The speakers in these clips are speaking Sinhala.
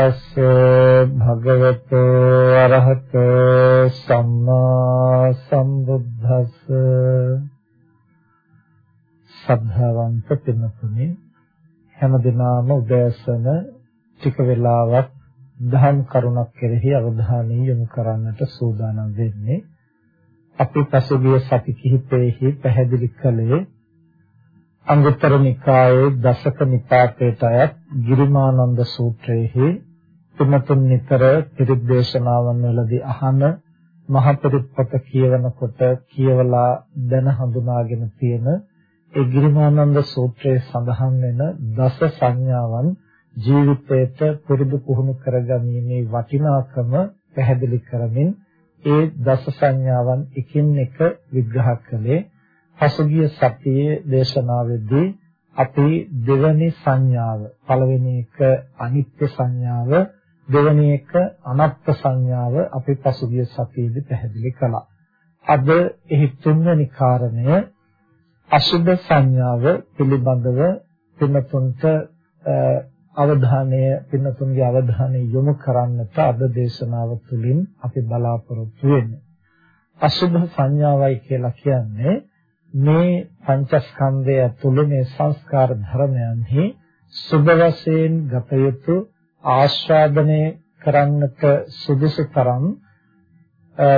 නමෝ තස් භගවතු අරහතෝ සම්මා සම්බුද්දස්ස ශ්‍රද්ධාවන්ත පින්තුනි හැමදිනම උදෑසන ටික වෙලාවක් දහම් කරුණක් කෙරෙහි අවධානය යොමු කරන්නට සූදානම් වෙන්නේ. අපි පසුගිය සති කිහිපෙහි පැහැදිලි කළේ අංගුත්තර නිකායේ දසක නිපාතයට අයත් ගිරිමානන්ද සූත්‍රයේහි තුමතුන් නිතර පිරිත් දේශනාවන් වලදී අහන මහ පිරිත් පොත කියවනකොට කියවලා දැන හඳුනාගෙන තියෙන ඒ ගිරිමානන්ද සූත්‍රයේ සඳහන් වෙන දස සංඥාවන් ජීවිතයට පුරුදු පුහුණු කරගැනීමේ වටිනාකම පැහැදිලි කරමින් ඒ දස සංඥාවන් එකින් එක විග්‍රහ කළේ. පසුගිය සතියේ දේශනාවේදී අපි දෙවැනි සංඥාව පළවෙනි එක අනිත්‍ය සංඥාව දෙවැනි එක අනාත්ම සංඥාව අපි පසුගිය සතියේදී පැහැදිලි කළා. අද එහි තුන්වෙනි කාරණය අසුබ සංඥාව පිළිබඳව පින්නතුන්ට අවධානය පින්නතුන්ගේ අවධානය යොමු කරන්නට අද දේශනාව තුළින් අපි බලාපොරොත්තු වෙන්නේ. අසුබ සංඥාවයි කියලා කියන්නේ මේ පංචස්කන්ධය ඇතුළේ මේ සංස්කාර ධර්මයන්හි සුබ වශයෙන් ගත යුතු ආස්වාදනය කරන්නට සුදුසු තරම්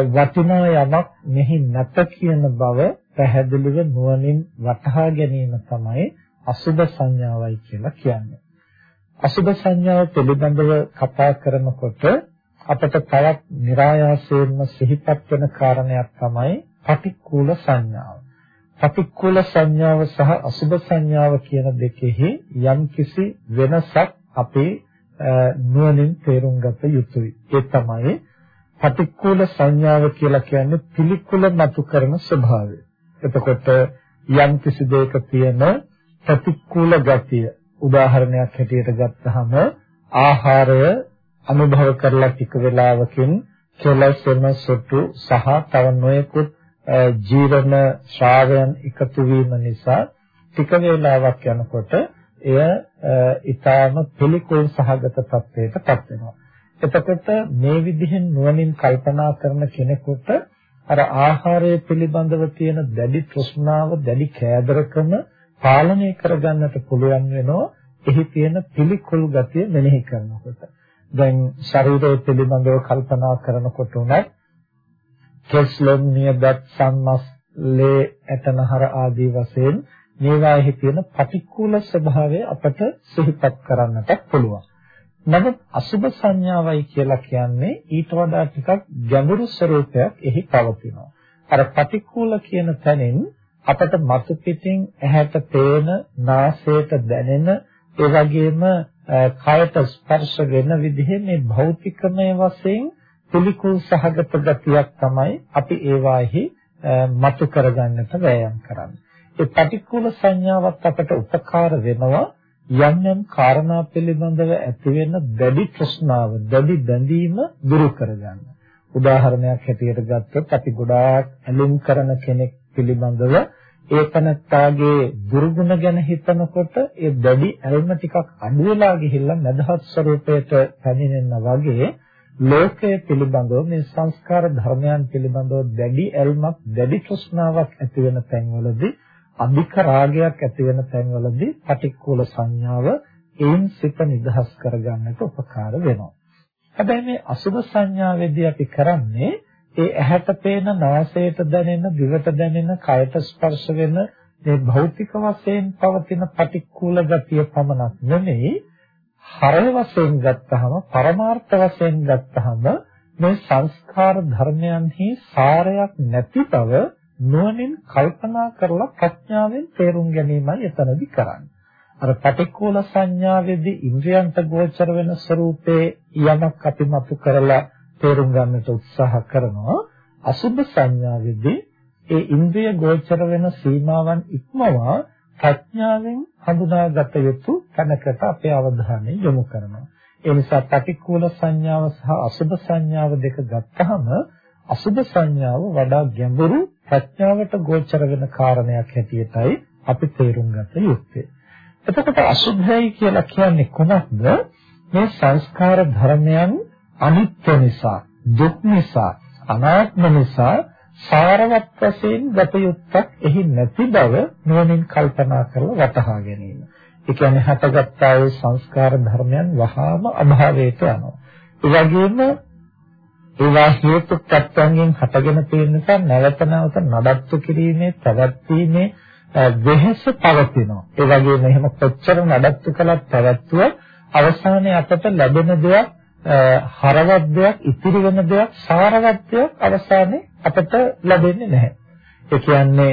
වටිනා යමක් මෙහි නැත කියන බව පැහැදිලිව නුවණින් වටහා ගැනීම තමයි අසුබ සංඥාවයි කියලා කියන්නේ. අසුබ සංඥාව පිළිබඳව කතා කරනකොට අපට තවත් નિરાයාසයෙන්ම සිහිපත් වෙන කාරණයක් තමයි පටික්කුල සංඥාව. පටික්කුල සංඥාව සහ අසුබ සංඥාව කියන දෙකෙහි යම්කිසි වෙනසක් අපේ නුවණින් තේරුම් ගත යුතුයි. ඒ තමයි පටික්කුල සංඥාව කියලා කියන්නේ පිළිකුල මතු කරන ස්වභාවය. එතකොට යම් කිසි දෙයක තියෙන ප්‍රතිකූල ගතිය උදාහරණයක් හැටියට ගත්තහම ආහාරය අනුභව කරලා ටික වෙලාවකින් කෙලසෙම සොටු සහ තව නොයෙකුත් ජීවන ශ්‍රාවයන් එකතු වීම නිසා ටික වේලාවක් යනකොට එය ඊටාම පිළිකුල් සහගත තත්ත්වයට පත් වෙනවා. එතකොට මේ විදිහෙන් නුවණින් කල්පනා කරන කෙනෙකුට අර ආහාරය පිළිබඳව තියෙන දැඩි තෘෂ්ණාව, දැඩි කෑදරකම පාලනය කරගන්නට පුළුවන් වෙනවා. එහි තියෙන පිළිකුල් ගතිය මෙනෙහි කරනකොට. දැන් ශරීරය පිළිබඳව කල්පනා කරනකොට උනත් කෙස්ලොම් නියදත් සම්මස් ලේ ඇතනහර ආදී වශයෙන් මේවාෙහි තියෙන පටික්කුල ස්වභාවය අපට සිහිපත් කරන්නට පුළුවන්. නමුත් අසුබ සංඥාවයි කියලා කියන්නේ ඊට වඩා ටිකක් ගැඹුරු ස්වરૂපයක් එහි පවතිනවා. අර පටික්කුල කියන තැනින් අපට මතු පිටින් ඇහැට පේන, නාසයට දැනෙන, ඒ වගේම කයට ස්පර්ශ වෙන විදිහේ මේ භෞතිකමය වශයෙන් පිළිකුල් සහගත ගතියක් තමයි අපි ඒවාෙහි මතු කරගන්නට වෑයම් කරන්නේ. ඒ පටික්කුල සංඥාවත් අපට උපකාර වෙනවා යම් යම් කාරණා පිළිබඳව ඇති වෙන දැඩි තෘෂ්ණාව, දැඩි බැඳීම දුරු කරගන්න. උදාහරණයක් හැටියට ගත්තොත් අපි ගොඩාක් ඇලුම් කරන කෙනෙක් පිළිබඳව ඒකනත්තාගේ දුර්ගුණ ගැන හිතනකොට ඒ දැඩි ඇල්ම ටිකක් අඩු වෙලා ගිහිල්ලා මදහත් ස්වરૂපයට පැමිණෙනා වගේ ලෝකයේ පිළිබඳව මේ සංස්කාර ධර්මයන් පිළිබඳව දැඩි ඇල්මක් දැඩි තෘෂ්ණාවක් ඇති වෙන තැන්වලදී අධික රාගයක් ඇති වෙන තැන්වලදී පටික්කුල සංඥාව ඒන් සිත නිදහස් කරගන්නට උපකාර වෙනවා. හැබැයි මේ අසුභ සංඥාවේදී අපි කරන්නේ ඒ ඇහැට පේන, නාසයට දැනෙන, දිවට දැනෙන, කයට ස්පර්ශ වෙන මේ භෞතික වශයෙන් පවතින පටික්කුල ගතිය පමණක් නෙමෙයි හරය වශයෙන් ගත්තහම පරමාර්ථ වශයෙන් ගත්තහම මේ සංස්කාර ධර්මයන්හි සාරයක් නැති බව නුවණින් කල්පනා කරලා ප්‍රඥාවෙන් තේරුම් ගැනීමයි එතනදි කරන්නේ. අර පටික්කුල සංඥාවේදී ඉන්ද්‍රයන්ට ගෝචර වෙන ස්වરૂපේ යමක් අපිමතු කරලා තේරුම් ගන්නට උත්සාහ කරනවා. අසුභ සංඥාවේදී ඒ ඉන්ද්‍රිය ගෝචර වෙන සීමාවන් ඉක්මවා ප්‍රඥාවෙන් හඳුනාගත යුතු තැනකට අපේ අවධානය යොමු කරනවා. ඒ නිසා පටික්කුල සංඥාව සහ අසුභ සංඥාව දෙක ගත්තහම අසුභ සංඥාව වඩා ගැඹුරු ප්‍රඥාවට ගෝචර වෙන කාරණයක් හැටියටයි අපි තේරුම් ගත යුත්තේ. එතකොට අසුභයි කියලා කියන්නේ කොහොමද? මේ සංස්කාර ධර්මයන් අනිත්‍ය නිසා, දුක් නිසා, අනාත්ම නිසා සාරවත් වශයෙන් ගත යුත්තක් එහි නැති බව නුවණින් කල්පනා කරලා වටහා ගැනීම. ඒ කියන්නේ හටගත්තා වූ සංස්කාර ධර්මයන් වහාම අභාවයට යනවා. ඒ වගේම ඒවා හේතු ප්‍රත්‍යයෙන් හටගෙන තියෙන නිසා නැවත නැවත නඩත්තු කිරීමේ පැවැත්වීමේ වෙහස පවතිනවා. ඒ වගේම එහෙම කොච්චර නඩත්තු කළත් පැවැත්වුව අවසානයේ අපට ලැබෙන දෙයක් හරවත් දෙයක්, ඉතිරි වෙන දෙයක්, සාරවත් දෙයක් අවසානයේ අපට ලැබෙන්නේ නැහැ. ඒ කියන්නේ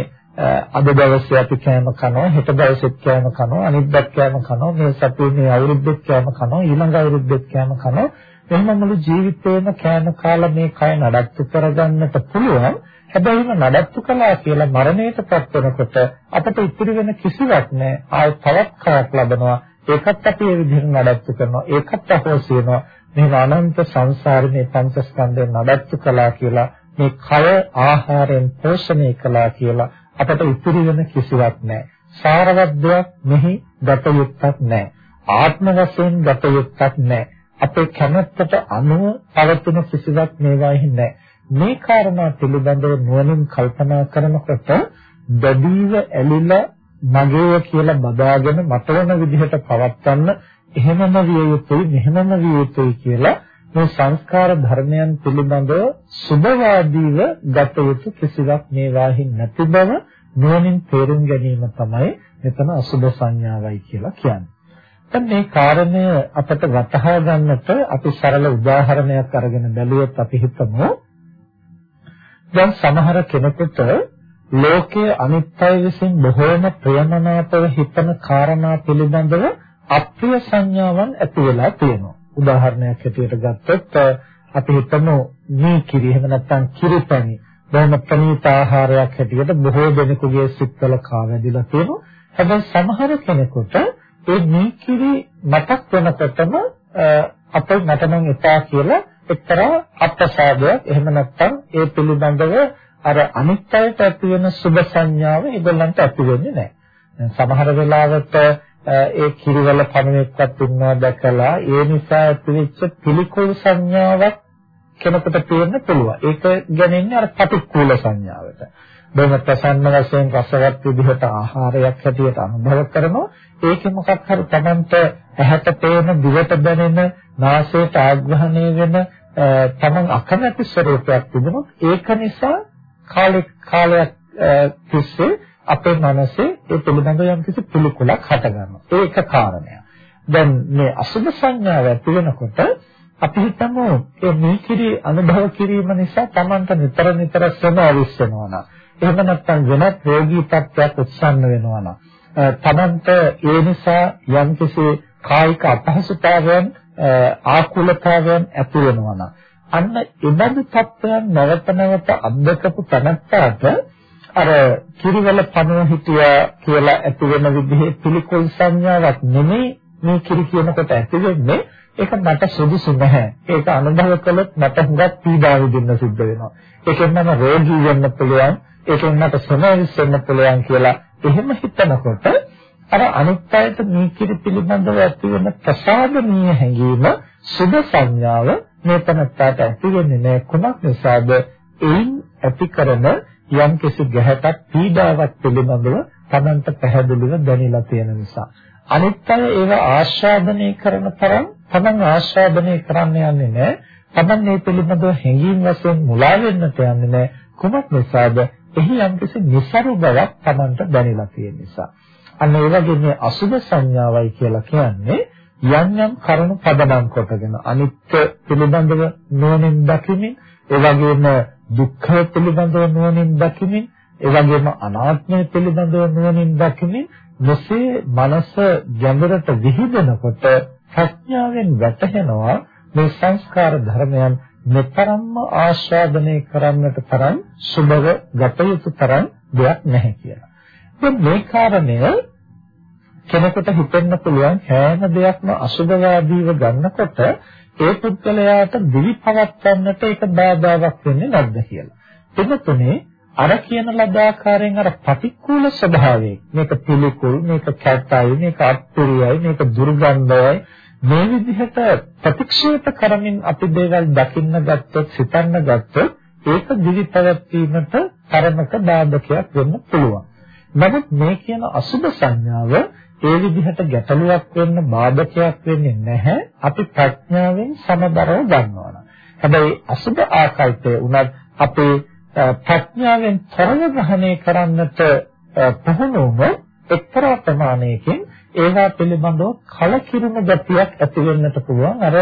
අද දවසේ අපි කෑම කනවා, හෙට දවසෙත් කෑම කනවා, අනිද්දාත් කෑම කනවා, මේ සතියේ මේ අවුරුද්දෙත් කෑම කනවා, ඊළඟ අවුරුද්දෙත් කෑම කනවා. එහෙනම් මුළු ජීවිතේම කෑම කාලා මේ කය නඩත්තු කරගන්නට පුළුවන්. හැබැයි නඩත්තු කළා කියලා මරණයටපත් වෙනකොට අපට ඉතිරි වෙන කිසිවක් නැහැ. ආයෙ තවත් කයක් ලබනවා. ඒකත් අපි ඒ විදිහට නඩත්තු කරනවා. ඒකත් අපෝසි වෙනවා. මේ අනන්ත සංසාරේ මේ පංචස්කන්ධය නඩත්තු කළා කියලා මේ කය ආහාරයෙන් පෝෂණය කළා කියලා අපට ඉතිරි වෙන කිසිවක් නැහැ. සාරවත් දෙයක් මෙහි ගත යුක්තක් නැහැ. ආත්ම වශයෙන් ගත යුක්තක් නැහැ. අපේ කැමැත්තට අනුව පවතින කිසිවක් මේවාෙහි නැහැ. මේ කාරණා පිළිබඳව නුවණින් කල්පනා කරනකොට දැඩිව ඇලිලා මගේය කියලා බදාගෙන මතවන විදිහට පවත්වන්න එහෙමම විය යුතුයි මෙහෙමම විය යුතුයි කියලා මේ සංස්කාර ධර්මයන් පිළිබඳව සුභවාදීව ගත යුතු කිසිවක් මේවාහි නැති බව නුවණින් තේරුම් ගැනීම තමයි මෙතන අසුභ සංඥාවයි කියලා කියන්නේ. දැන් මේ කාරණය අපට වටහා ගන්නට අපි සරල උදාහරණයක් අරගෙන බැලුවොත් අපි හිතමු දැන් සමහර කෙනෙකුට ලෝකයේ අනිත්‍ය විසින් බොහෝම ප්‍රියමනාපව හිතන කාරණා පිළිබඳව අප්‍රිය සංඥාවන් ඇති වෙලා තියෙනවා. උදාහරණයක් හැටියට ගත්තොත් අපි හිතමු මේ කිරි එහෙම නැත්නම් කිරිපැණි බොහොම ප්‍රණීත ආහාරයක් හැටියට බොහෝ දෙනෙකුගේ සිත්වල කාවැදිලා තියෙනවා. හැබැයි සමහර කෙනෙකුට ඒ මේ කිරි මතක් වෙනකොටම අපේ මට නම් එපා කියලා එක්තරා අප්‍රසාදයක් එහෙම නැත්නම් ඒ පිළිබඳව අර අනිත්‍යයට ඇති වෙන සුභ සංඥාව ඒගොල්ලන්ට ඇති වෙන්නේ නැහැ. සමහර වෙලාවට ඒ කිරිවල පණුවෙක්වත් ඉන්නවා දැකලා ඒ නිසා ඇතිවෙච්ච පිළිකුල් සංඥාවක් කෙනෙකුට පේන්න පුළුවන්. ඒක ගැනෙන්නේ අර පටික්කුල සංඥාවට. බොහොම ප්‍රසන්න වශයෙන් රසවත් විදිහට ආහාරයක් හැටියට අනුභව කරනවා. ඒකේ මොකක් හරි Tamanට ඇහැට පේන, දිවට දැනෙන, නාසයට ආග්‍රහණය වෙන Taman අකමැති ස්වરૂපයක් තිබුණොත් ඒක නිසා කාලෙක කාලයක් තිස්සේ අපේ මනසේ ඒ පිළිබඳව යම්කිසි පිළිකුලක් හටගන්නවා. ඒක කාරණයක්. දැන් මේ අසුභ සංඥාව ඇති වෙනකොට අපි හිතමු මේ මේකිරි අනුභව කිරීම නිසා Tamanට නිතර නිතර ශ්‍රම අවිස්සනවා නම් එහෙම නැත්නම් වෙනත් රෝගී තත්ත්වයක් උත්සන්න වෙනවා නම් Tamanට ඒ නිසා යම්කිසි කායික අපහසුතාවයන් ආකුලතාවයන් ඇති වෙනවා නම් අන්න එබඳු තත්ත්වයන් නැවත නැවත අත්දකපු තනත්තාට අර කිරිවල පණුව හිටියා කියලා ඇති වෙන විදිහේ පිළිකුල් සංඥාවක් නෙමෙයි මේ කිරි කියනකොට ඇති වෙන්නේ ඒක මට සුදුසු නැහැ. ඒක අනුභව කළොත් මට හුඟක් පීඩා විඳින්න සිද්ධ වෙනවා. ඒකෙන් මම රෝගී වෙන්න පුළුවන්. ඒකෙන් මට සමාවිස් වෙන්න පුළුවන් කියලා එහෙම හිතනකොට අර අනිත්‍යයට මේ කිරි පිළිබඳව ඇති වෙන ප්‍රසාදනීය හැඟීම සුභ සංඥාව මේ තනත්තට ඇති වෙන්නේ නැහැ. කුමක් නිසාද? එයින් ඇති කරන යම් කිසි ගැහැටක් පීඩාවක් පිළිබඳව තමන්ට පැහැදිලිව දැනিলা තියෙන නිසා අනිත් අය ඒව ආස්වාදනය කරන තරම් තමන් ආස්වාදනය කරන්න යන්නේ නැහැ Taman මේ පිළිබඳව හැඟීම් වශයෙන් මුලා වෙන්නට යන්නේ නැහැ. කුමක් නිසාද? එහි යම්කිසි નિසරු බවක් Tamanට දැනෙලා තියෙන නිසා. අන්න ඒ වගේ මේ අසුභ සංඥාවයි කියලා කියන්නේ යම් යම් කරුණු පදනම් කොටගෙන අනිත්‍ය පිළිබඳව නුවණින් දකිමින් ඒ වගේම දුක්ඛ පිළිබඳව නුවණින් දකිමින් ඒ වගේම අනාත්මය පිළිබඳව නුවණින් දකිමින් මෙසේ මනස ගැඹුරට විහිදෙනකොට ප්‍රඥාවෙන් වැටහෙනවා මේ සංස්කාර ධර්මයන් මෙතරම්ම ආස්වාදනය කරන්නට තරම් සුබව ගත යුතු තරම් දෙයක් නැහැ කියලා. ඉතින් මේ කාරණය කෙනෙකුට හිතෙන්න පුළුවන් හැම දෙයක්ම අසුබවාදීව ගන්නකොට ඒ පුද්ගලයාට දිවි පවත්වන්නට ඒක බාධාවක් වෙන්නේ නැද්ද කියලා. එතකොටනේ අර කියන ලද ආකාරයෙන් අර පටික්කුල ස්වභාවයෙන් මේක පිළිකුල් මේක කැතයි මේක අත්පුරියයි මේක දුර්ගන්ධයයි මේ විදිහට ප්‍රතික්ෂේප කරමින් අපි දේවල් දකින්න ගත්තොත් සිතන්න ගත්තොත් ඒක දිවි පැවැත්වීමට තරමක බාධකයක් වෙන්න පුළුවන්. නමුත් මේ කියන අසුබ සංඥාව ඒ විදිහට ගැටලුවක් වෙන්න බාධකයක් වෙන්නේ නැහැ අපි ප්‍රඥාවෙන් සමබරව ගන්නවා. හැබැයි අසුබ ආකල්පය උනත් අපේ ප්‍රඥාවෙන් තරව ග්‍රහණය කරන්නට පුහුණුවම එක්තරා ප්‍රමාණයකින් ඒවා පිළිබඳව කලකිරුණු ගතියක් ඇති වෙන්නට පුළුවන් අර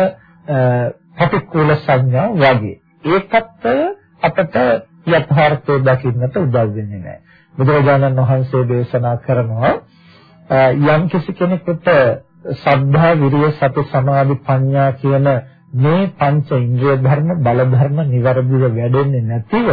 ප්‍රතිකූල සංඥා වගේ. ඒකත් අපට යථාර්ථය දකින්නට උදව් වෙන්නේ නැහැ. බුදුරජාණන් වහන්සේ දේශනා කරනවා යම් කිසි කෙනෙකුට සද්ධා විරිය සති සමාධි ප්‍රඥා කියන මේ පංච ඉන්ද්‍රිය ධර්ම බල ධර්ම નિවරදිව වැඩෙන්නේ නැතිව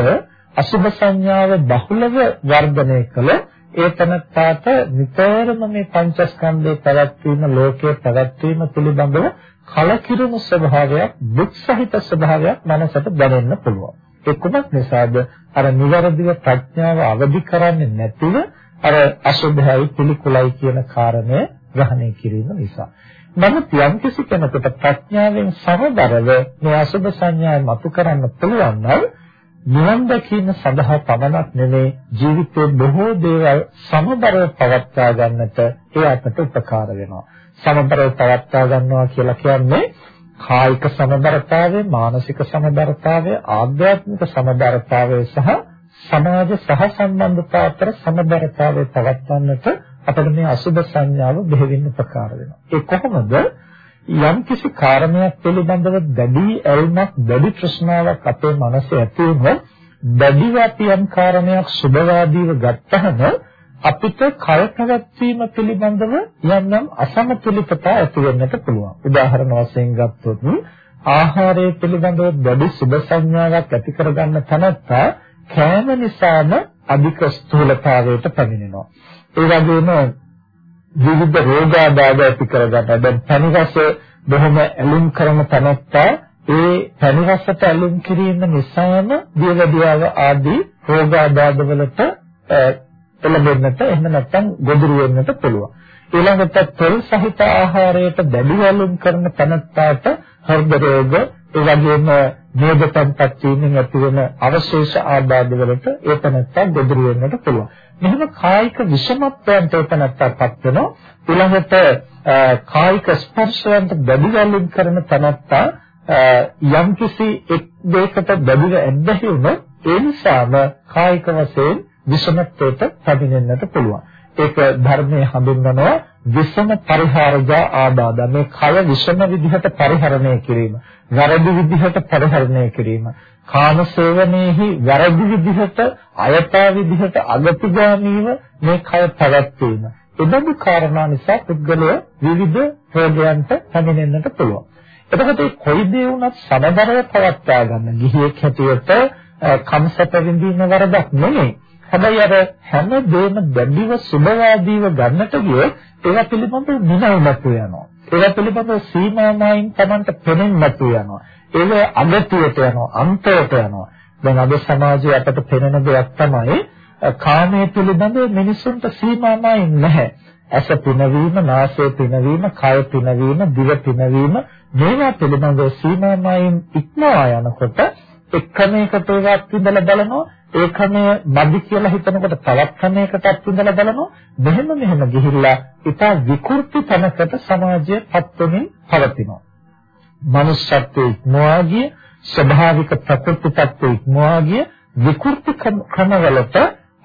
අසුභ සංඥාව බහුලව වර්ධනය කළ ඒ තනත්තාට නිතරම මේ පංචස්කන්ධයේ පැවැත්වීම ලෝකයේ පැවැත්වීම පිළිබඳව කලකිරුණු ස්වභාවයක් දුක් සහිත ස්වභාවයක් මනසට දැනෙන්න පුළුවන්. ඒ කුමක් නිසාද? අර નિවරදිව ප්‍රඥාව අවදි කරන්නේ නැතිව අර අශුභයයි පිළිකුලයි කියන කාරණය ග්‍රහණය කිරීම නිසා. නමුත් යම්කිසි කෙනෙකුට ප්‍රඥාවෙන් සමබරව මේ අශුභ සංඥා මතු කරන්න පුළුවන් නම් නිවන් දැකීම සඳහා පමණක් නෙමේ ජීවිතයේ බොහෝ දේවල් සමබරව පවත්වා ගන්නට ඒ අපට උපකාර වෙනවා. සමබරව පවත්වා ගන්නවා කියලා කියන්නේ කායික සමබරතාවය, මානසික සමබරතාවය, ආධ්‍යාත්මික සමබරතාවය සහ සමාජ සහසම්බන්ධතා අතර සමබරතාවය පවත්වන්නට අපිට මේ අසුබ සංඥාව බෙහෙවින් උපකාර වෙනවා. ඒ කොහොමද? යම් කිසි කාරණයක් පිළිබඳව දැඩි ඇල්මක්, දැඩි තෘෂ්ණාවක් අපේ මනසේ ඇති වුණොත්, දැඩිව අපි යම් කාරණයක් සුබවාදීව ගත්තහම අපිට කල්පවත්වීම පිළිබඳව යම් යම් අසමතුලිතතා ඇති වෙන්නට පුළුවන්. උදාහරණ වශයෙන් ගත්තොත් ආහාරය පිළිබඳව දැඩි සුබ සංඥාවක් ඇති කරගන්න තැනත්තා කෑම නිසාම අධික ස්ථූලතාවයට පැමිණෙනවා. ඒ වගේම විවිධ රෝගාබාධ ඇති කරගන්න. දැන් පනිරස බොහොම ඇලුම් කරන තැනත්තා ඒ පනිරසට ඇලුම් කිරීම නිසාම දියවැඩියාව ආදී රෝගාබාධ වලට එළඹෙන්නට එහෙම නැත්නම් ගොදුරු වෙන්නට පුළුවන්. ඊළඟට තෙල් සහිත ආහාරයට දැඩි ඇලුම් කරන තැනත්තාට හෘද රෝග ඒ වගේම නේද තත්පත් වීමෙන් ඇතිවන අවශේෂ ආබාධ වලට ඒ තනත්තා ගොදුරු වෙන්නට පුළුවන්. මෙහෙම කායික විෂමත්වයන්ට ඒ තනත්තාපත් වෙනවා. ඊළඟට කායික ස්පර්ශයන්ට බැඳගැලීම් කරන තනත්තා යම්කිසි එක් දෙයකට බැඳිව ඇද්දහි වුණොත් ඒ නිසාම කායික වශයෙන් විෂමත්වයට පැමිණෙන්නට පුළුවන්. ඒක ධර්මයේ හඳුන්වනවා විෂම පරිහාරජා ආබාධ. මේ කය විෂම විදිහට පරිහරණය කිරීම වැරදි විදිහට පරිහරණය කිරීම කාම සේවනයේහි වැරදි විදිහට අයථා විදිහට අගතිගාමීව මේ කය පැවැත්වීම. එබඳු කාරණා නිසා පුද්ගලය විවිධ රෝගයන්ට පැමිණෙන්නට පුළුවන්. එතකොට මේ කොයි දේ වුණත් සමබරව පවත්වා ගන්න. ගිහියෙක් හැටියට කම්සප විඳින්න වරදක් නෙමෙයි. හැබැයි අර හැම දෙයක්ම දැඩිව සුභවාදීව ගන්නට ගියොත් ඒවා පිළිබඳව නිනවමතු වෙනවා. ඒවා පිළිබඳව සීමාමායින් Tamanට පෙනෙන්නතු වෙනවා. ඒව අගතියට යනවා, අන්තයට යනවා. දැන් අද සමාජයේ අපට පෙනෙන දෙයක් තමයි කාමයේ පිළිබඳව මිනිසුන්ට සීමාමායින් නැහැ. ඇස පිනවීම, නාසය පිනවීම, කය පිනවීම, දිව පිනවීම මේවා පිළිබඳව සීමාමායින් ඉක්මවා යනකොට එක්කම එකට ඒවා අත්විඳලා බලනවා ඒ ක්‍රමය බදි කියලා හිතනකොට තවත් ක්‍රමයකටත් ඉඳලා බලනවා. මෙහෙම මෙහෙම ගිහිල්ලා ඉතා විකෘති තැනකට සමාජය පත් වෙමින් පවතිනවා. මනුෂ්‍යත්වයේ ඉක්මවා ගිය ස්වභාවික ප්‍රකෘති තත්ත්වයේ ඉක්මවා ගිය විකෘති ක්‍රමවලට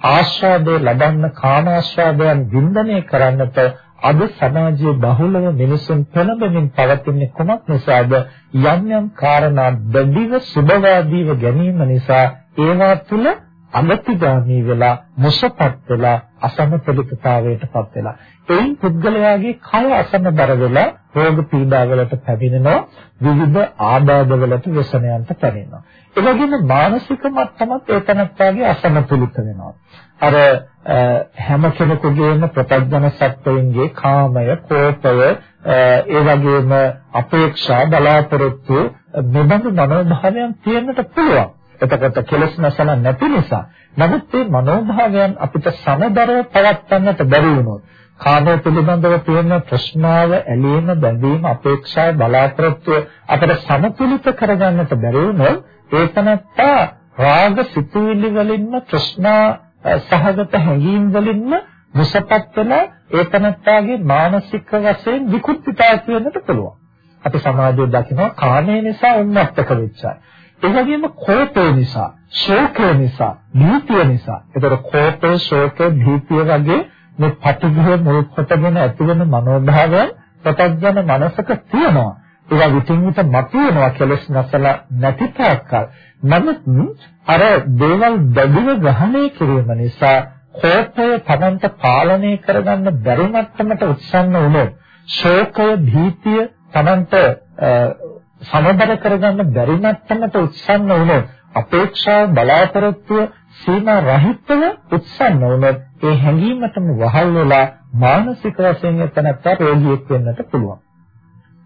ආස්වාදය ලබන්න කාම ආස්වාදයන් වින්දනය කරන්නට අද සමාජයේ බහුලව මිනිසුන් පෙළඹෙමින් පවතින්නේ කොමක් නිසාද? යම් යම් කාරණා දෙවිව සුභවාදීව ගැනීම නිසා ඒවා තුළ අගතිගාමී වෙලා මුසපත් වෙලා අසමතුලිතතාවයටපත් වෙලා. එයින් පුද්ගලයාගේ කය අසමබර වෙලා රෝග පීඩාවලට පැමිණෙනවා. විවිධ ආබාධවලට වසනයන්ට පැමිණෙනවා. ඒ වගේම මානසික මට්ටමත් ඒ තනත්තාගේ අසමතුලිත වෙනවා. අර හැම කෙනෙකුගේම ප්‍රත්‍යඥ සත්වයන්ගේ කාමය කෝපය ඒ වගේම අපේක්ෂා බලාපොරොත්තු මෙබඳු මනෝභාවයන් තියෙන්නට පුළුවන්. එතකොට කෙලස් නැසන නැති නිසා. නමුත් මේ මනෝභාවයන් අපිට සමබරව පවත්වන්නට බැරි වුණොත් කාමය පිළිබඳව තියෙන ප්‍රශ්නාව ඇලීම බැඳීම අපේක්ෂා බලාපොරොත්තු අපිට සමතුලිත කරගන්නට බැරි වුණොත් ඒතනත්තා රාග සිතුවිලි වලින්ම ප්‍රශ්නා සහගත හැඟීම් වලින්ම මුසපත් වෙන ඒතනත්තාගේ මානසික වශයෙන් විකෘතිතාවක් වෙන්නට පුළුවන්. අපි සමාජයේ දකිනවා කාමය නිසා උන්මත්තක වෙච්චයි. ඒ වගේම කෝපය නිසා, ශෝකය නිසා, භීතිය නිසා. ඒතර කෝපය, ශෝකය, භීතිය වගේ මේ පටිඝය මුල් කොටගෙන ඇතිවෙන මනෝභාවය පතඥන මනසක තියෙනවා. ඒවා විтин විට මතුවෙනවා කෙලස් නැසලා නැති තාක්කල්. නමුත් අර දේවල් බැඳිව ග්‍රහණය කිරීම නිසා කෝපය තමන්ට පාලනය කරගන්න බැරි මට්ටමට උත්සන්න වුණොත් ශෝකය භීතිය තමන්ට සමබර කරගන්න බැරි මට්ටමට උත්සන්න වුණොත් අපේක්ෂා බලාපොරොත්තු සීමා රහිතව උත්සන්න වුණොත් ඒ හැඟීමටම වහල් වෙලා මානසික වශයෙන් එතනට රෝගියෙක් වෙන්නට පුළුවන්.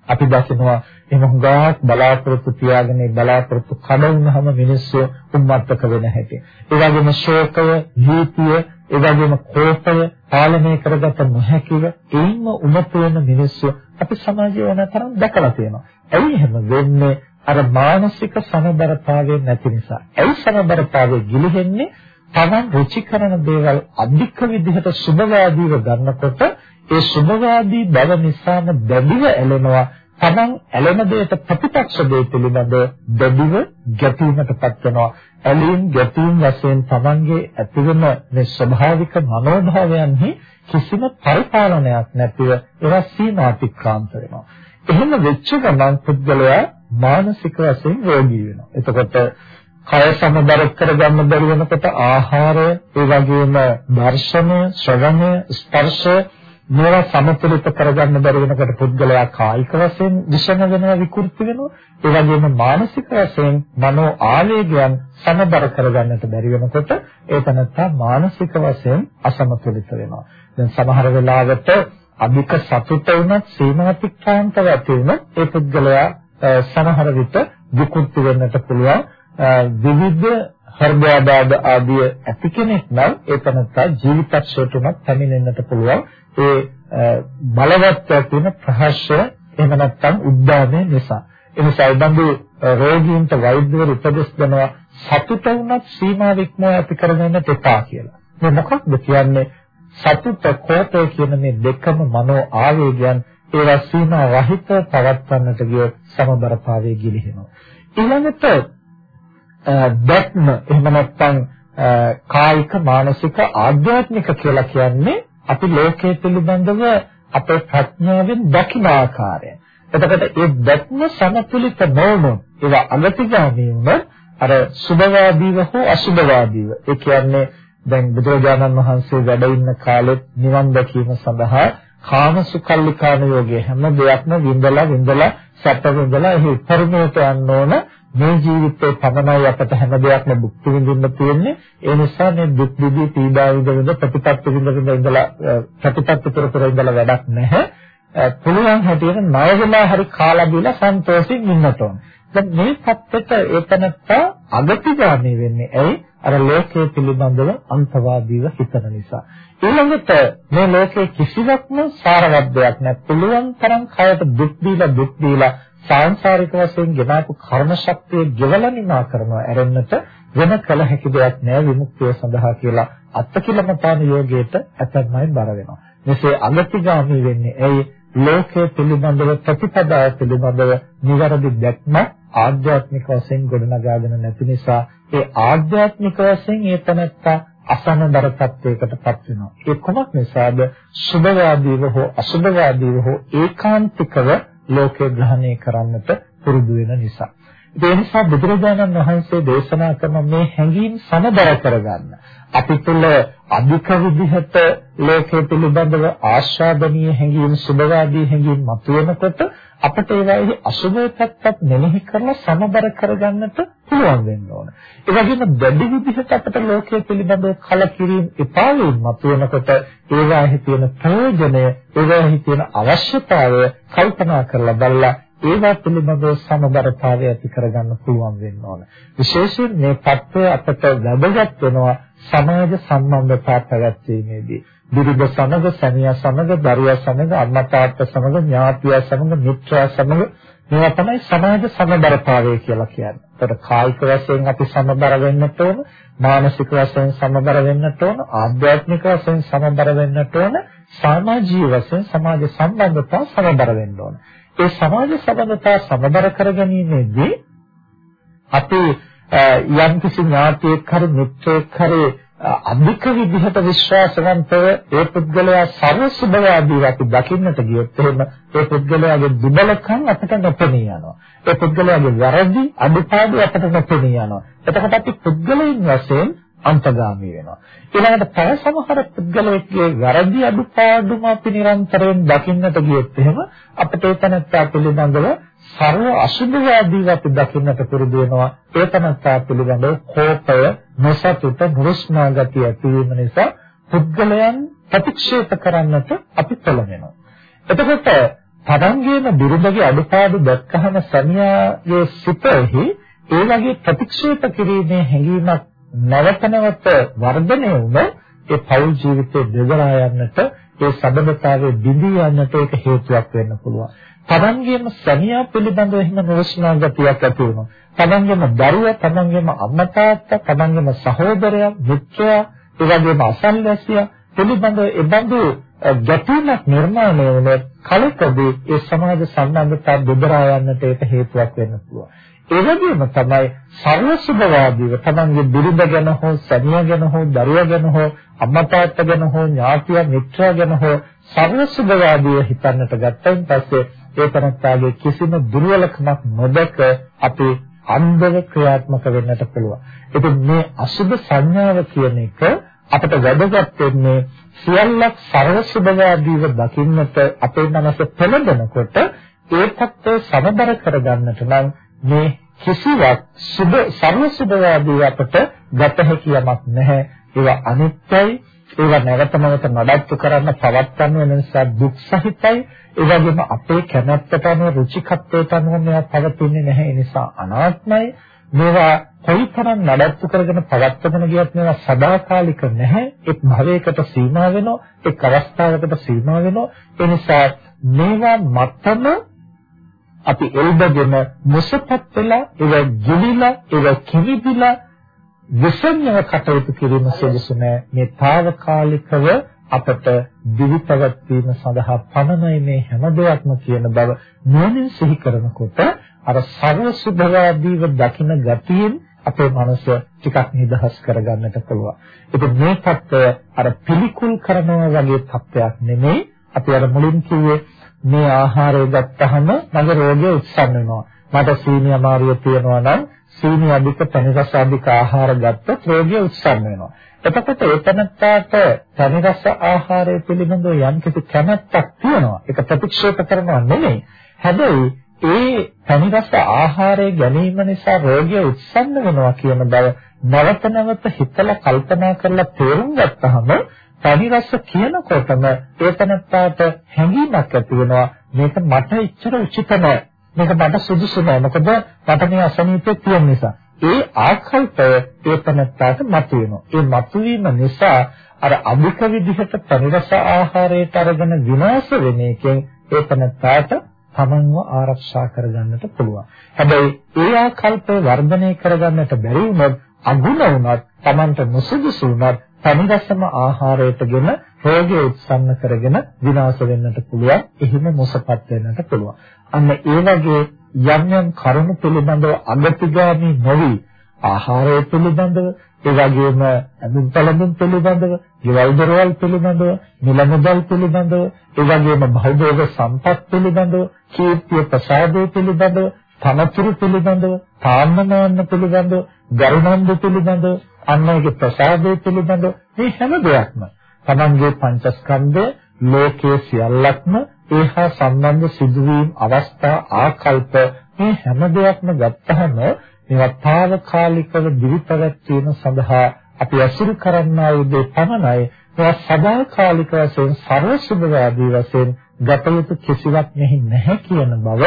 අපි දකිනවා එහෙම හුඟක් බලාපොරොත්තු තියාගෙන බලාපොරොත්තු කඩ වුණාම මිනිස්සු උම්මත්තක වෙන හැටි. ඒ වගේම ශෝකය, භීතිය, ඒ වගේම කෝපය පාලනය කරගත නොහැකිව එයින්ම උමතු වෙන මිනිස්සු අපි සමාජයේ වෙනතරම් දැකලා තියෙනවා. ඇයි එහෙම වෙන්නේ? අර මානසික සමබරතාවය නැති නිසා. ඇයි සමබරතාවය ගිලිහෙන්නේ? Taman රුචි කරන දේවල් අධික විදිහට සුභවාදීව ගන්නකොට ඒ සුභවාදී බව නිසාම දැඩිව ඇලෙනවා. Taman ඇලෙන දෙයට ප්‍රතිපක්ෂ දෙය පිළිබඳ දැඩිව ගැටීමටපත් වෙනවා. ඇලීම් ගැටීම් වශයෙන් Tamanගේ ඇතිවෙන මේ ස්වභාවික මනෝභාවයන්හි කිසිම පරිපාලනයක් නැතිව ඒවා සීමාතික්‍රාන්ත වෙනවා. එහෙම වෙච්ච ගමන් පුද්ගලයා මානසික වශයෙන් රෝගී වෙනවා. එතකොට කය සමබර කරගන්න බැරි වෙනකොට ආහාරය, ඒ වගේම දර්ශනය, ශ්‍රවණය, ස්පර්ශය මේවා සමතුලිත කරගන්න බැරි වෙනකොට පුද්ගලයා කායික වශයෙන් විෂම වෙනවා, විකෘති වෙනවා. ඒ වගේම මානසික වශයෙන් මනෝ ආවේගයන් සමබර කරගන්නට බැරි වෙනකොට ඒ තනත්තා මානසික වශයෙන් අසමතුලිත වෙනවා. දැන් සමහර වෙලාවට අධික සතුට වුණත් සීමාතික්‍රාන්තව ඇති වුණත් ඒ පුද්ගලයා සමහර විට විකෘති වෙන්නට පුළුවන් විවිධ හෘදයාබාධ ආදී ඇති කෙනෙක් නම් ඒ තනත්තා ජීවිතක්ෂයට උනත් පැමිණෙන්නට පුළුවන් ඒ බලවත් ඇතින ප්‍රහර්ෂය එහෙම නැත්නම් උද්දාමය නිසා එනිසා ඉබඳු රෝගීන්ට වෛද්‍යවරු උපදෙස් දෙනවා සතුට වුණත් සීමා වික්මෝ ඇති කරගන්නට එපා කියලා. මේ මොකක්ද කියන්නේ? සතුට කෝපය කියන මේ දෙකම මනෝ ආවේගයන් ඒවා සීමා රහිත පවත්වන්නට ගිය සමබරතාවයේ ගිලිහෙනවා. ඊළඟට දැක්ම එහෙම නැත්නම් කායික මානසික ආධ්‍යාත්මික කියලා කියන්නේ අපි ලෝකයේ පිළිබඳව අපේ ප්‍රඥාවෙන් දකින ආකාරය. එතකොට ඒ දැක්ම සමතුලිත නොවුනොත් ඒවා අගතිගාමී වුණොත් අර සුභවාදීව හෝ අසුභවාදීව ඒ කියන්නේ දැන් බුදුරජාණන් වහන්සේ වැඩ ඉන්න කාලෙත් නිවන් දැකීම සඳහා කාමසුකල්ලිකාන යෝගය හැම දෙයක්ම විඳලා විඳලා සැප විඳලා එහි පරිණත යන්න ඕන මේ ජීවිතේ පමණයි අපට හැම දෙයක්ම භුක්ති විඳින්න තියෙන්නේ. ඒ නිසා මේ දුක් විඳි පීඩා විඳින ප්‍රතිපත්ති විඳින ඉඳලා ප්‍රතිපත්ති කර කර ඉඳලා වැඩක් නැහැ. පුළුවන් හැටියට ණය වෙලා හරි කාලා බීලා සන්තෝෂයෙන් ඉන්නට ඕන. දැන් මේ පැත්තට ඒතනත්තා අගතිගාමී වෙන්නේ ඇයි අර ලෝකයේ පිළිබඳව අන්තවාදීව හිතන නිසා ඊළඟට මේ ලෝකයේ කිසිවක්ම සාරවත් දෙයක් නැහැ. පුළුවන් තරම් කයට දුක් දීලා දුක් දීලා සාංශාරික වශයෙන් ගෙනාපු කර්ම ශක්තිය ගෙවලා නිමා කරනවා. ඇරෙන්නට වෙන කල හැකි දෙයක් නැහැ විමුක්තිය සඳහා කියලා අත්කිලමතාන යෝගයට ඇතැම්මයි බර වෙනවා. මෙසේ අගතිගාමී වෙන්නේ ඇයි ලෝකයේ පිළිබඳව ප්‍රතිපදාව පිළිබඳව නිවැරදි දැක්ම ආධ්‍යාත්මික වශයෙන් ගොඩනගාගෙන නැති නිසා ඒ ආධ්‍යාත්මික වශයෙන් ඒ තනත්තා අසහනදර තත්වයකටපත් වෙනවා. ඒ කොමක් නිසාද? සුභවාදීව හෝ අසුභවාදීව හෝ ඒකාන්තිකව ලෝකය ග්‍රහණය කරන්නට පුරුදු වෙන නිසා. ඒ නිසා බුදුරජාණන් වහන්සේ දේශනා කරන මේ හැඟීම් සමබර කරගන්න අපි තුළ අධික විදිහට ලෝකයේ පිළිබඳව ආශාදනීය හැඟීම් සුභවාදී හැඟීම් මතුවෙනකොට අපට ඒවායේ අසුභය පැත්තත් මෙනෙහි කරලා සමබර කරගන්නට පුළුවන් වෙන්න ඕන. ඒ වගේම දැඩි විදිහට අපට ලෝකයේ පිළිබඳව කලකිරීම එපා වීම මතුවෙනකොට ඒවායේ තියෙන ප්‍රයෝජනය, ඒවායේ තියෙන අවශ්‍යතාවය කල්පනා කරලා බලලා ඒවා පිළිබඳව සමබරතාවය ඇති කරගන්න පුළුවන් වෙන්න ඕන. විශේෂයෙන් මේ தত্ত্বය අපට වැදගත් වෙනවා සමාජ සම්බන්ධතා පැවැත්වීමේදී. විරුද්ධ සමග, සැමියා සමග, දරුවා සමග, අම්මා තාත්තා සමග, ඥාතියා සමග, මිත්‍රයා සමග මේවා තමයි සමාජ සමබරතාවය කියලා කියන්නේ. ඒතර කායික වශයෙන් අපි සමබර වෙන්නට ඕන, මානසික වශයෙන් සමබර වෙන්නට ඕන, ආධ්‍යාත්මික වශයෙන් සමබර වෙන්නට ඕන, සමාජීය වශයෙන් සමාජ සම්බන්ධතා සමබර වෙන්න ඕන. ඒ සමාජ සම්බන්ධතා සමබර කරගැනීමේදී අපි යම් කිසි ඥාතියෙක් හරි මිත්‍රයෙක් හරි අධික විදිහට විශ්වාසවන්තව ඒ පුද්ගලයා සර්වසුභවාදීව අපි දකින්නට ගියොත් එහෙම ඒ පුද්ගලයාගේ දුබලකම් අපිට නොපෙනී යනවා. ඒ පුද්ගලයාගේ වැරදි අඩුපාඩු අපිට නොපෙනී යනවා. එතකොට අපි පුද්ගලයන් වශයෙන් අන්තගාමී වෙනවා. ඊළඟට තව සමහර පුද්ගලයෙක්ගේ වැරදි අඩුපාඩුම අපි නිරන්තරයෙන් දකින්නට ගියොත් එහෙම අපිට ඒ තැනත්තා පිළිබඳව සර්ව අසුභවාදීව අපි දකින්නට පුරුදු වෙනවා. ඒ තැනත්තා පිළිබඳව කෝපය, නොසතුට, නුරුස්නා ගතිය ඇති වීම නිසා පුද්ගලයන් ප්‍රතික්ෂේප කරන්නට අපි පෙළඹෙනවා. එතකොට තරංගයේම බිරුදගේ අඩුපාඩු දැක්කහම සමියාගේ සිතෙහි ඒ වගේ ප්‍රතික්ෂේප කිරීමේ හැඟීමක් නැවත නැවත වර්ධනය වුණ ඒ පෞල් ජීවිතේ දෙදරා යන්නට ඒ සබඳතාවයේ බිඳී යන්නට ඒක හේතුවක් වෙන්න පුළුවන්. තමන්ගේම සැමියා පිළිබඳව එහෙම නිරසනා ගතියක් ඇති වෙනවා. තමන්ගේම දරුවා, තමන්ගේම අම්මා තාත්තා, තමන්ගේම සහෝදරයා, මිත්‍රයා, ඒ වගේම අසල්වැසියා පිළිබඳව ඒ බඳු ගැටීමක් නිර්මාණය වුණ කලකදී ඒ සමාජ සම්බන්ධතා දෙදරා යන්නට ඒක හේතුවක් වෙන්න පුළුවන්. ඒ වගේම තමයි සර්වසුභවාදීව තමන්ගේ බිරිඳ ගැන හෝ සැමියා ගැන හෝ දරුවා ගැන හෝ අම්මා තාත්තා ගැන හෝ ඥාතිය මිත්‍රා ගැන හෝ සර්වසුභවාදීව හිතන්නට ගත්තයින් පස්සේ ඒ තනත්තාගේ කිසිම දුර්වලකමක් නොදක අපි අන්ධව ක්‍රියාත්මක වෙන්නට පුළුවන්. ඉතින් මේ අසුභ සංඥාව කියන එක අපට වැදගත් වෙන්නේ සියල්ලක් සර්වසුභවාදීව දකින්නට අපේ මනස පෙළඹෙනකොට ඒ පැත්ත සමබර කරගන්නට නම් මේ කිසිවක් සුභ සර්වසුභවාදී අපට ගත හැකි යමක් නැහැ. ඒවා අනිත්‍යයි. ඒවා නැවත නැවත නඩත්තු කරන්න පවත්වන්න වෙන නිසා දුක් සහිතයි. ඒ වගේම අපේ කැමැත්තට අනුව රුචිකත්වයට අනුව මේවා පවතින්නේ නැහැ. ඒ නිසා අනාත්මයි. මේවා කොයිතරම් නඩත්තු කරගෙන පවත්වගෙන ගියත් මේවා සදාකාලික නැහැ. එක් භවයකට සීමා වෙනවා. එක් අවස්ථාවකට සීමා වෙනවා. ඒ නිසා මේවා මතම අපි එල්බගෙන මුසපත් වෙලා ඒව ජීවිලා ඒව කිවිදිලා විසඤ්ඤව කටයුතු කිරීම සුදුසු නෑ මේ తాවකාලිකව අපට දිවි පැවැත්වීම සඳහා පමණයි මේ හැම දෙයක්ම කියන බව නුවණින් සිහි කරනකොට අර සර්ව සුභවාදීව දකින ගතියෙන් අපේ මනස ටිකක් නිදහස් කරගන්නට පුළුවන්. ඒක මේ தত্ত্বය අර පිළිකුල් කරනවා වගේ தত্ত্বයක් නෙමෙයි. අපි අර මුලින් කිව්වේ මේ ආහාරය ගත්තහම මගේ රෝගය උත්සන්න වෙනවා. මට සීනි අමාරුව තියෙනවා නම් සීනි අධික පැණි රස අධික ආහාර ගත්තොත් රෝගය උත්සන්න වෙනවා. එතකොට එතනත්තාට පැණි රස ආහාරය පිළිබඳව යම්කිසි කැමැත්තක් තියෙනවා. ඒක ප්‍රතික්ෂේප කරනවා නෙමෙයි. හැබැයි ඒ පැණි රස ආහාරය ගැනීම නිසා රෝගය උත්සන්න වෙනවා කියන බව නැවත නැවත හිතලා කල්පනා කරලා තේරුම් ගත්තහම පරිරස කියනකොටම ඒතනත්තාට හැඟීමක් ඇති වෙනවා. මේක මට ඉච්චර උචිත නෑ මේක මට සුදුසු නෑ. මොකද මට මේ අසනීපය තියෙන නිසා. ඒ ආකල්පය ඒතනත්තාට මතුවෙනවා. ඒ මතුවීම නිසා අර අධික විදිහට පරිරස ආහාරයට අරගෙන විනාශ වෙන එකෙන් ඒතනත්තාට තමන්ව ආරක්ෂා කරගන්නට පුළුවන්. හැබැයි ඒ ආකල්පය වර්ධනය කරගන්නට බැරි වුණොත් අගුණ වුණත් Tamanට නොසුදුසු වුණත් තනිගසම ආහාරයටගෙන රෝගය උත්සන්න කරගෙන විනාශ වෙන්නට පුළුවන්. එහෙම මොසපත් වෙන්නට පුළුවන්. අන්න ඒ වගේ යම් යම් කරුණු පිළිබඳව අගතිගාමි නොවි ආහාරය පිළිබඳව ඒ වගේම අඳුන් පළඳුන් පිළිබඳව, ගෙවල් දොරවල් පිළිබඳව, මිල මුදල් පිළිබඳව, ඒ වගේම භෞතික සම්පත් පිළිබඳව, කීර්තිය ප්‍රසාදය පිළිබඳව, තනතුරු පිළිබඳව, තාන්නමාන පිළිබඳව, ගරුණන්දු පිළිබඳව, අන්නයිගේ ප්‍රසාදය පිළිබඳව මේ හැම දෙයක්ම. තමන්ගේ පංචස්කන්ධය ලෝකයේ සියල්ලක්ම ඒහා සම්බන්ධ සිදුවීම් අවස්ථා ආකල්ප මේ හැම දෙයක්ම ගත්තහම මේවා తాවකාලිකව දිවිපැවැත්වීම සඳහා අපි අසුරු කරන්නා වූ දේ පමණයි. මේවා සදාකාලික වශයෙන් සර්වසුභවාදී වශයෙන් ගත යුතු කිසිවක් මෙහි නැහැ කියන බව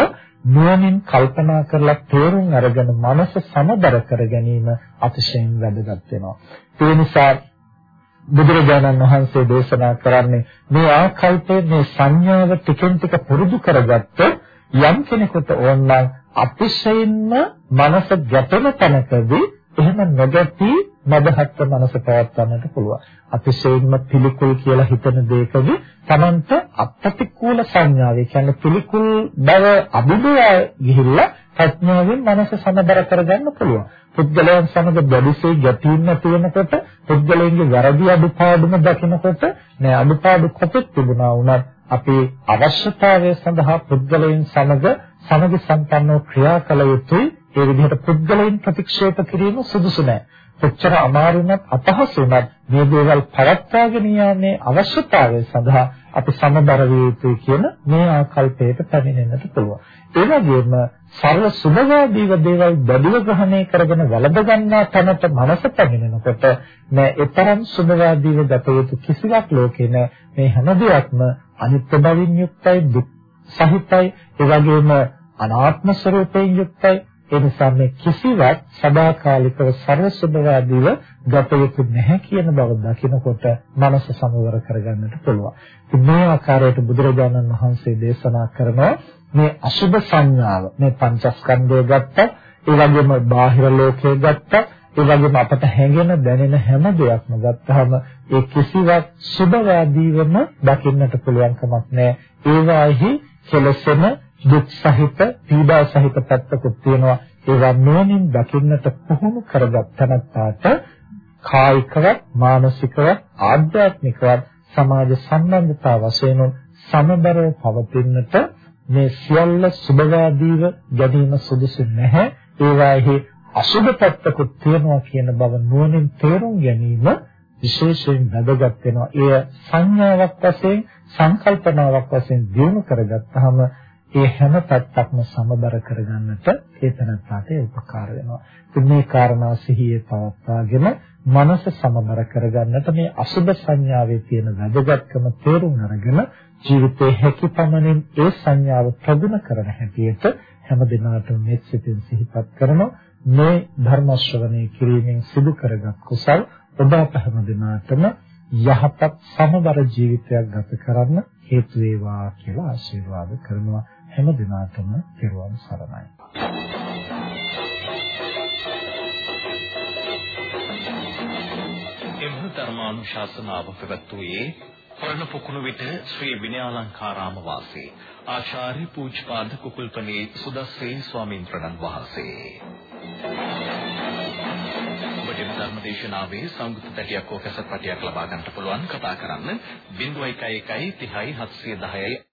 නුවණින් කල්පනා කරලා තේරුම් අරගෙන මනස සමබර කර ගැනීම අතිශයින් වැදගත් වෙනවා. ඒ නිසා බුදුරජාණන් වහන්සේ දේශනා කරන්නේ මේ ආකල්පයේ මේ සංඥාව ටිකෙන් ටික පුරුදු කරගත්ත යම් කෙනෙකුට ඕනනම් අතිශයින්ම මනස ගැටෙන තැනකදී එහෙම නොගැටි මදහත් මනස පවත්වන්නට පුළුවන්. අතිශයින්ම පිළිකුල් කියලා හිතන දෙයකදී Tamanට අප්‍රතිකූල සංඥාව, ඒ කියන්නේ පිළිකුල් බව අභිභවා ගිහිල්ලා ප්‍රඥාවෙන් මනස සමබර කරගන්න පුළුවන්. පුද්ගලයන් සමග බැඳිසේ ගැටීම් නැති වෙනකොට, පුද්ගලයන්ගේ වැරදි අඩුපාඩුම දකිනකොට, නෑ අඩුපාඩු කොතෙක් තිබුණා වුණත් අපේ අවශ්‍යතාවය සඳහා පුද්ගලයන් සමග සමග සම්පන්නව ක්‍රියා කළ යුතුයි. ඒ විදිහට පුද්ගලයන් ප්‍රතික්ෂේප කිරීම සුදුසු නෑ. කොච්චර අමාරුණත් අපහසු වුණත් මේ දේවල් පවත්වාගෙන යාමේ අවශ්‍යතාවය සඳහා අපි සමබර විය යුතුයි කියන මේ ආකල්පයට පැමිණෙන්නට පුළුවන්. ඒ වගේම සර්ව සුභවාදීව දේවල් බැඳව ග්‍රහණය කරගෙන වළඳ ගන්නා තැනට මනස පැමිණෙනකොට මේ ඊතරම් සුභවාදීව ගත යුතු කිසිවක් ලෝකේ නැහැ. මේ හැම දෙයක්ම අනිත්‍ය බවින් යුක්තයි, දුක් සහිතයි, ඒ වගේම අනාත්ම ස්වરૂපයෙන් යුක්තයි. ඒ නිසා මේ කිසිවක් සදාකාලිකව සර්වසුභවාදීව ගත යුතු නැහැ කියන බව දකිනකොට මනස සමවර කරගන්නට පුළුවන්. ඉතින් මේ ආකාරයට බුදුරජාණන් වහන්සේ දේශනා කරන මේ අසුභ සංඥාව මේ පංචස්කන්ධය ගත්තා, ඒ වගේම බාහිර ලෝකය ගත්තා, ඒ වගේම අපට හැඟෙන දැනෙන හැම දෙයක්ම ගත්තාම ඒ කිසිවක් සුභවාදීවම දකින්නට පුළුවන් කමක් නැහැ. ඒවාෙහි කෙලසෙන දුක් සහිත පීඩා සහිත පැත්තකුත් තියෙනවා ඒවා නුවණින් දකින්නට පුහුණු කරගත් තැනට කායිකවත් මානසිකවත් ආධ්‍යාත්මිකවත් සමාජ සම්බන්ධතා වශයෙන් සමබරව පවතින්නට මේ සියල්ල සුබවාදීව ගැනීම සුදුසු නැහැ ඒවාෙහි අසුබ පැත්තකුත් තියෙනවා කියන බව නුවණින් තේරුම් ගැනීම විශේෂයෙන් වැදගත් වෙනවා. එය සංඥාවක් වශයෙන් සංකල්පනාවක් වශයෙන් දියුණු කරගත්තාම ඒ හැම පැත්තක්ම සමබර කරගන්නට ඒ තනත්තාට උපකාර වෙනවා. ඉතින් මේ කාරණා සිහියේ පවත්වාගෙන මනස සමබර කරගන්නට මේ අසුබ සංඥාවේ තියෙන වැදගත්කම තේරුම් අරගෙන ජීවිතයේ හැකි පමණින් ඒ සංඥාව ප්‍රගුණ කරන හැටියට හැම දිනකටම මෙත් සිතින් සිහිපත් කරන මේ ධර්ම ශ්‍රවණය කිරීමෙන් සිදු කරගත් කුසල් ඔබ අප හැම දිනකටම යහපත් සමබර ජීවිතයක් ගත කරන්න හේතු වේවා කියලා ආශිර්වාද කරනවා හැම දිනාටම පෙරවන් සරණයි. එම ධර්මානුශාසනාව පැවැත්වුවේ පරණ පොකුණු විට ශ්‍රී විනයාලංකාරාම වාසී ආචාර්ය පූජ්‍යපාද කුකුල්පනේ සුදස්සේ ස්වාමීන් වහන්සේ. ඔබට ධර්මදේශනාවේ සංගීත පැටියක් හෝ කැසට් පැටියක් ලබා ගන්නට පුළුවන් කතා කරන්න 0111 30 710